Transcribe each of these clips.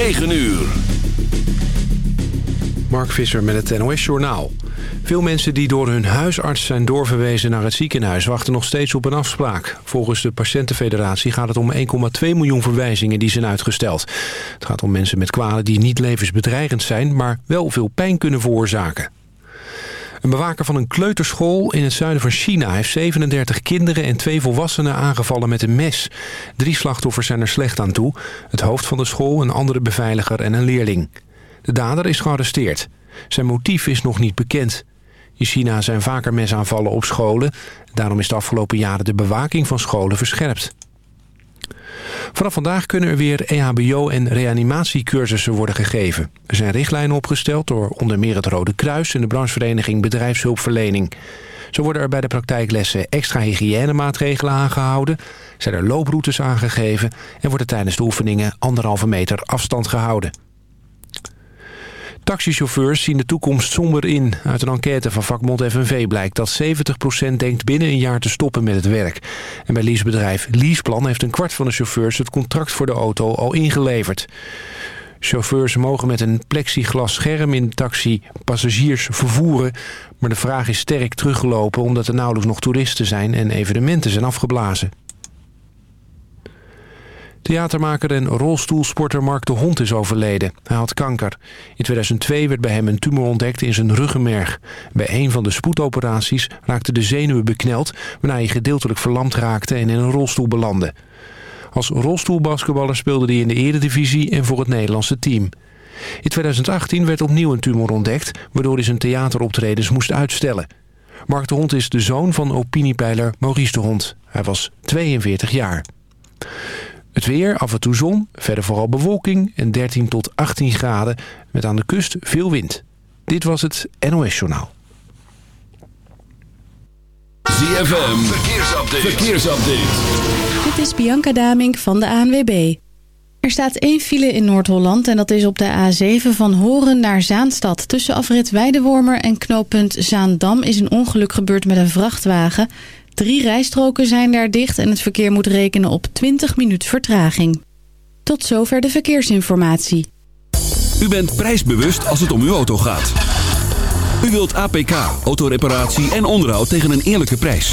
9 uur. Mark Visser met het NOS Journaal. Veel mensen die door hun huisarts zijn doorverwezen naar het ziekenhuis... wachten nog steeds op een afspraak. Volgens de Patiëntenfederatie gaat het om 1,2 miljoen verwijzingen die zijn uitgesteld. Het gaat om mensen met kwalen die niet levensbedreigend zijn... maar wel veel pijn kunnen veroorzaken. Een bewaker van een kleuterschool in het zuiden van China... heeft 37 kinderen en twee volwassenen aangevallen met een mes. Drie slachtoffers zijn er slecht aan toe. Het hoofd van de school, een andere beveiliger en een leerling. De dader is gearresteerd. Zijn motief is nog niet bekend. In China zijn vaker mesaanvallen op scholen. Daarom is de afgelopen jaren de bewaking van scholen verscherpt. Vanaf vandaag kunnen er weer EHBO- en reanimatiecursussen worden gegeven. Er zijn richtlijnen opgesteld door onder meer het Rode Kruis... en de branchevereniging Bedrijfshulpverlening. Zo worden er bij de praktijklessen extra hygiënemaatregelen aangehouden... zijn er looproutes aangegeven... en wordt er tijdens de oefeningen anderhalve meter afstand gehouden. Taxichauffeurs zien de toekomst somber in. Uit een enquête van vakbond FNV blijkt dat 70% denkt binnen een jaar te stoppen met het werk. En bij leasebedrijf Leaseplan heeft een kwart van de chauffeurs het contract voor de auto al ingeleverd. Chauffeurs mogen met een plexiglas scherm in de taxi passagiers vervoeren. Maar de vraag is sterk teruggelopen omdat er nauwelijks nog toeristen zijn en evenementen zijn afgeblazen. Theatermaker en rolstoelsporter Mark de Hond is overleden. Hij had kanker. In 2002 werd bij hem een tumor ontdekt in zijn ruggenmerg. Bij een van de spoedoperaties raakte de zenuwen bekneld... waarna hij gedeeltelijk verlamd raakte en in een rolstoel belandde. Als rolstoelbasketballer speelde hij in de eredivisie en voor het Nederlandse team. In 2018 werd opnieuw een tumor ontdekt... waardoor hij zijn theateroptredens moest uitstellen. Mark de Hond is de zoon van opiniepeiler Maurice de Hond. Hij was 42 jaar. Het weer, af en toe zon, verder vooral bewolking en 13 tot 18 graden... met aan de kust veel wind. Dit was het NOS Journaal. ZFM, verkeersupdate. verkeersupdate. Dit is Bianca Damink van de ANWB. Er staat één file in Noord-Holland en dat is op de A7 van Horen naar Zaanstad. Tussen afrit Weidewormer en knooppunt Zaandam is een ongeluk gebeurd met een vrachtwagen... Drie rijstroken zijn daar dicht en het verkeer moet rekenen op 20 minuten vertraging. Tot zover de verkeersinformatie. U bent prijsbewust als het om uw auto gaat. U wilt APK, autoreparatie en onderhoud tegen een eerlijke prijs.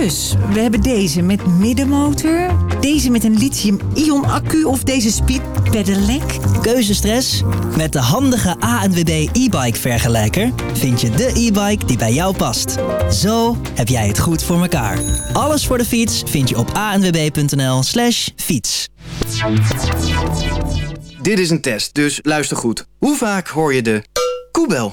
Dus, we hebben deze met middenmotor, deze met een lithium-ion accu of deze speed pedelec. Keuzestress? Met de handige ANWB e-bike vergelijker vind je de e-bike die bij jou past. Zo heb jij het goed voor elkaar. Alles voor de fiets vind je op anwb.nl slash fiets. Dit is een test, dus luister goed. Hoe vaak hoor je de koebel?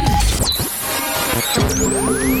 Thank you.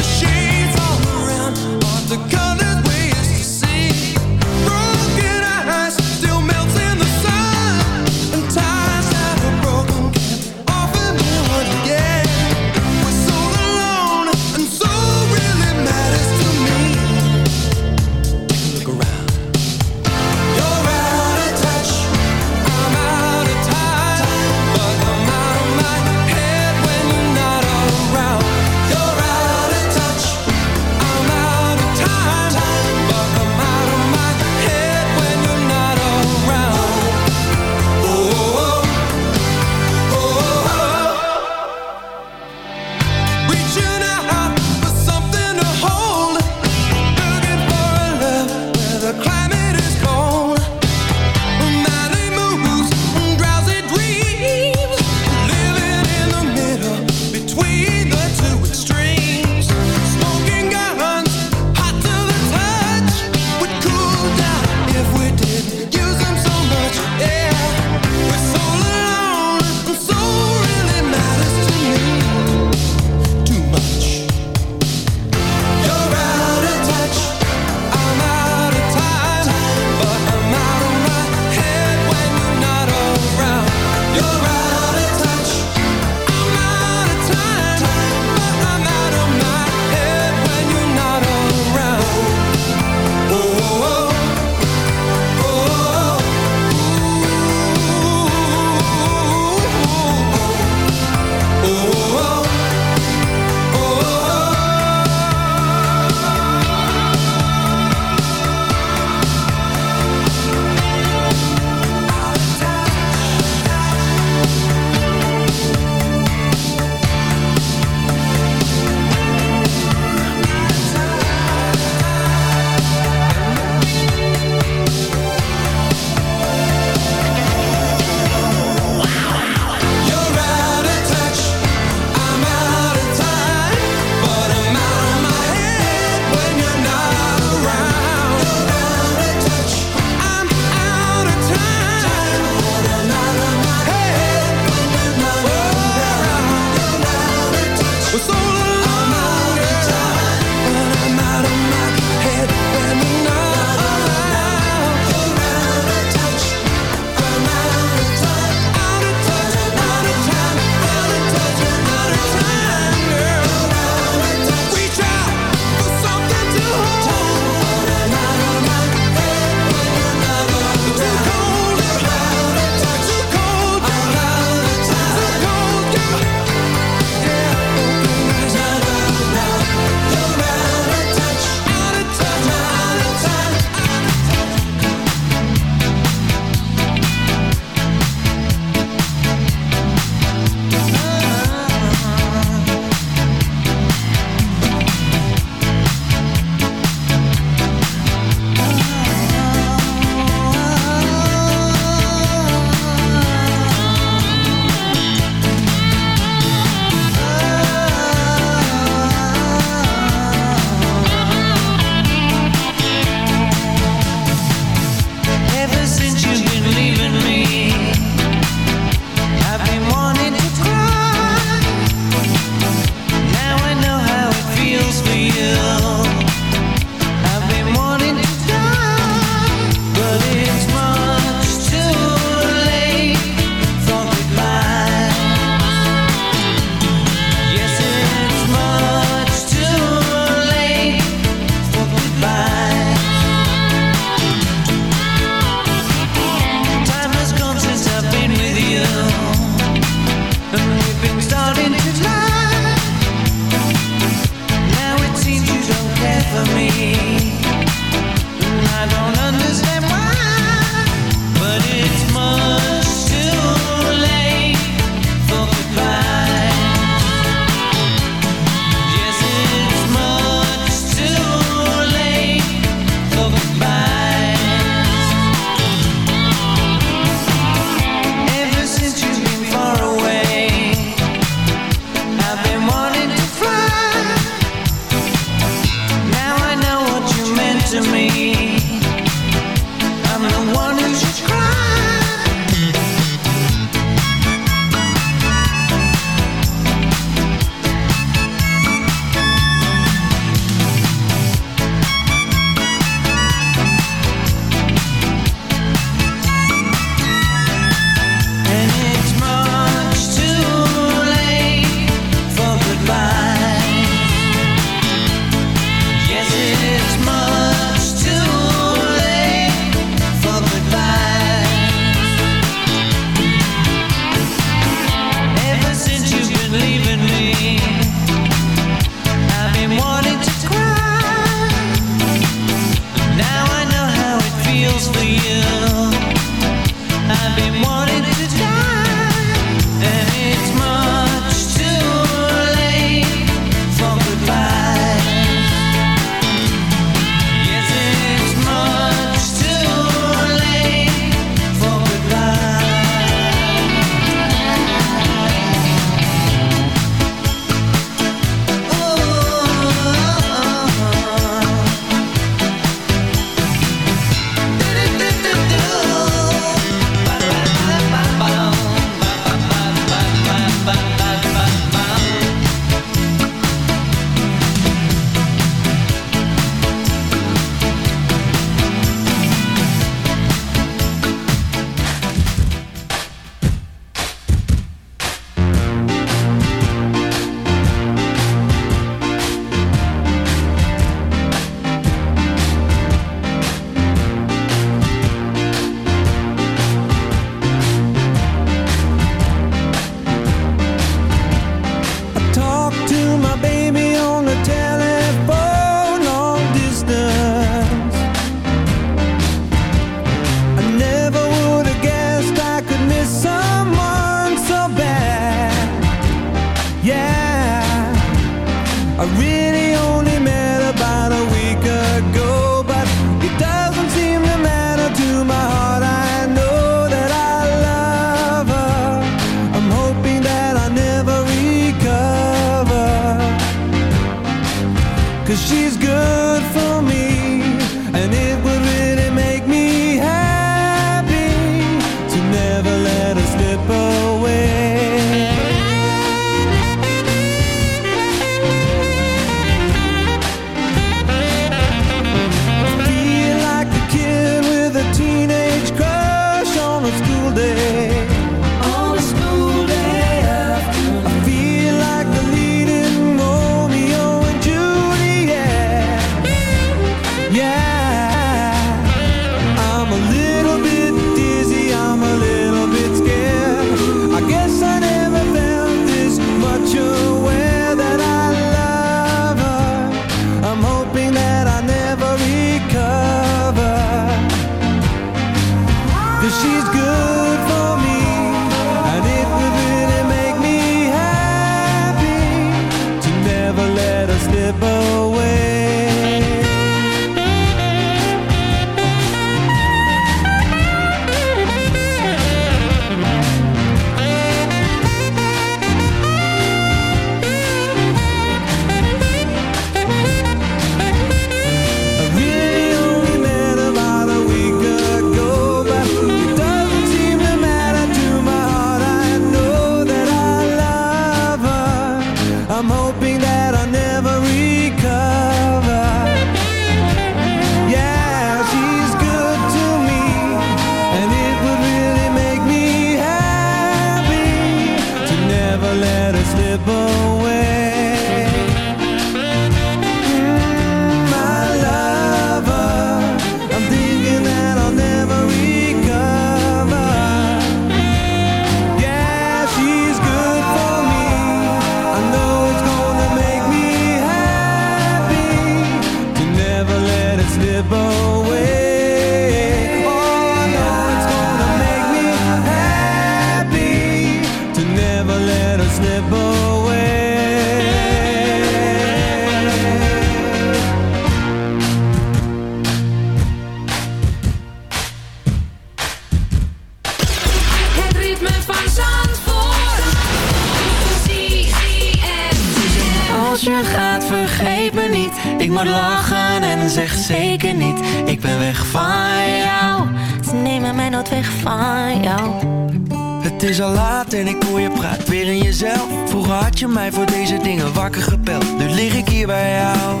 je mij voor deze dingen wakker gepeld. Nu lig ik hier bij jou.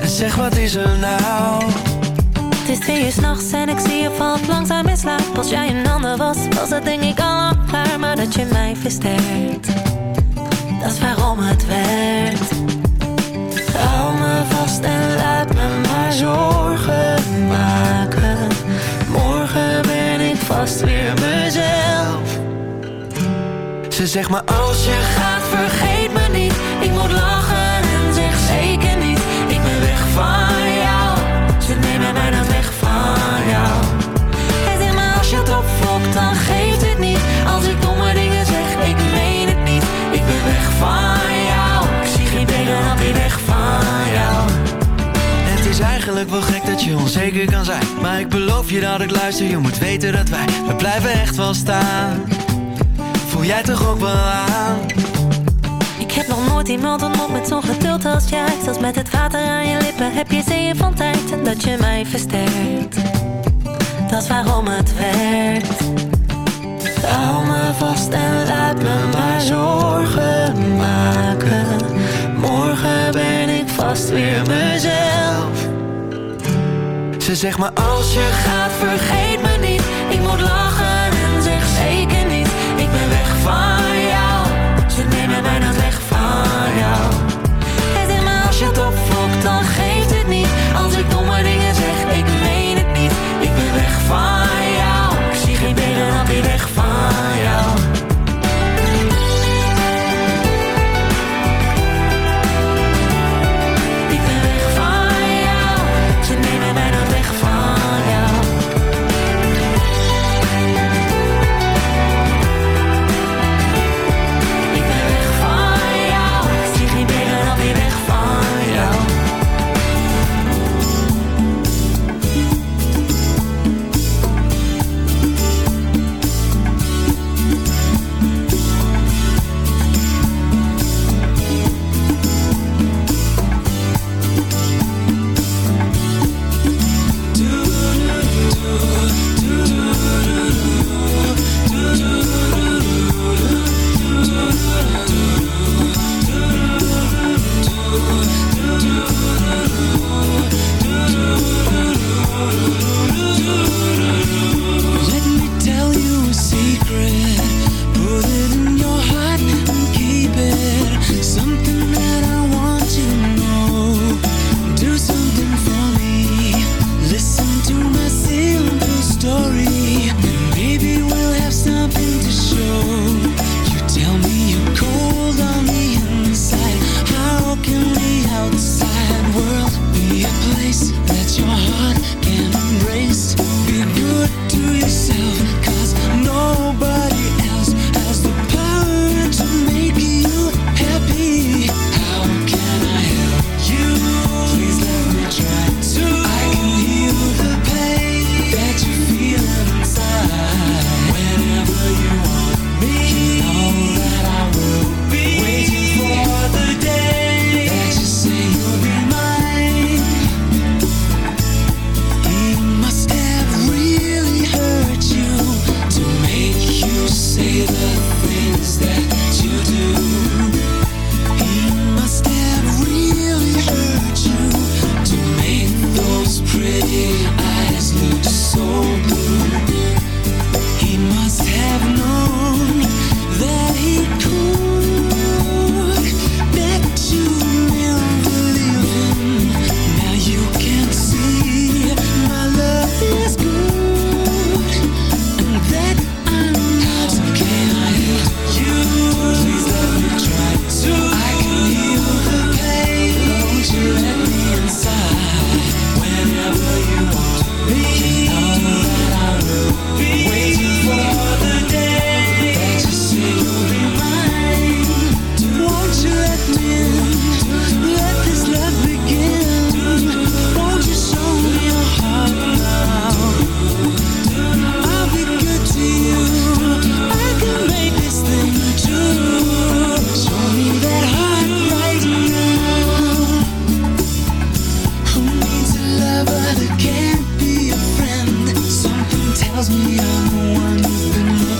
En zeg wat is er nou? Het is twee uur s'nachts en ik zie je valt langzaam in slaap. Als jij een ander was, was het denk ik al klaar. Maar dat je mij versterkt Dat is waarom het werkt. Hou me vast en laat me maar zorgen maken. Morgen ben ik vast weer mezelf. Ze zegt maar als je gaat vergeet me niet. Ik moet lachen en zeg zeker niet. Ik ben weg van jou. Ze nemen mij dan weg van jou. Hij zegt maar als je het opfokt dan geeft het niet. Als ik domme dingen zeg ik meen het niet. Ik ben weg van jou. Ik zie geen beter dan weer weg van jou. Het is eigenlijk wel gek dat je onzeker kan zijn. Maar ik beloof je dat ik luister, je moet weten dat wij We blijven echt wel staan. Voel jij toch ook wel aan nog nooit iemand ontmoet met zo'n geduld als jij. Zelfs met het water aan je lippen heb je zeeën van tijd. En dat je mij versterkt. Dat is waarom het werkt. Hou me vast en laat me maar zorgen maken. Morgen ben ik vast weer mezelf. Ze zegt maar als je gaat vergeet the you. that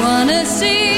wanna see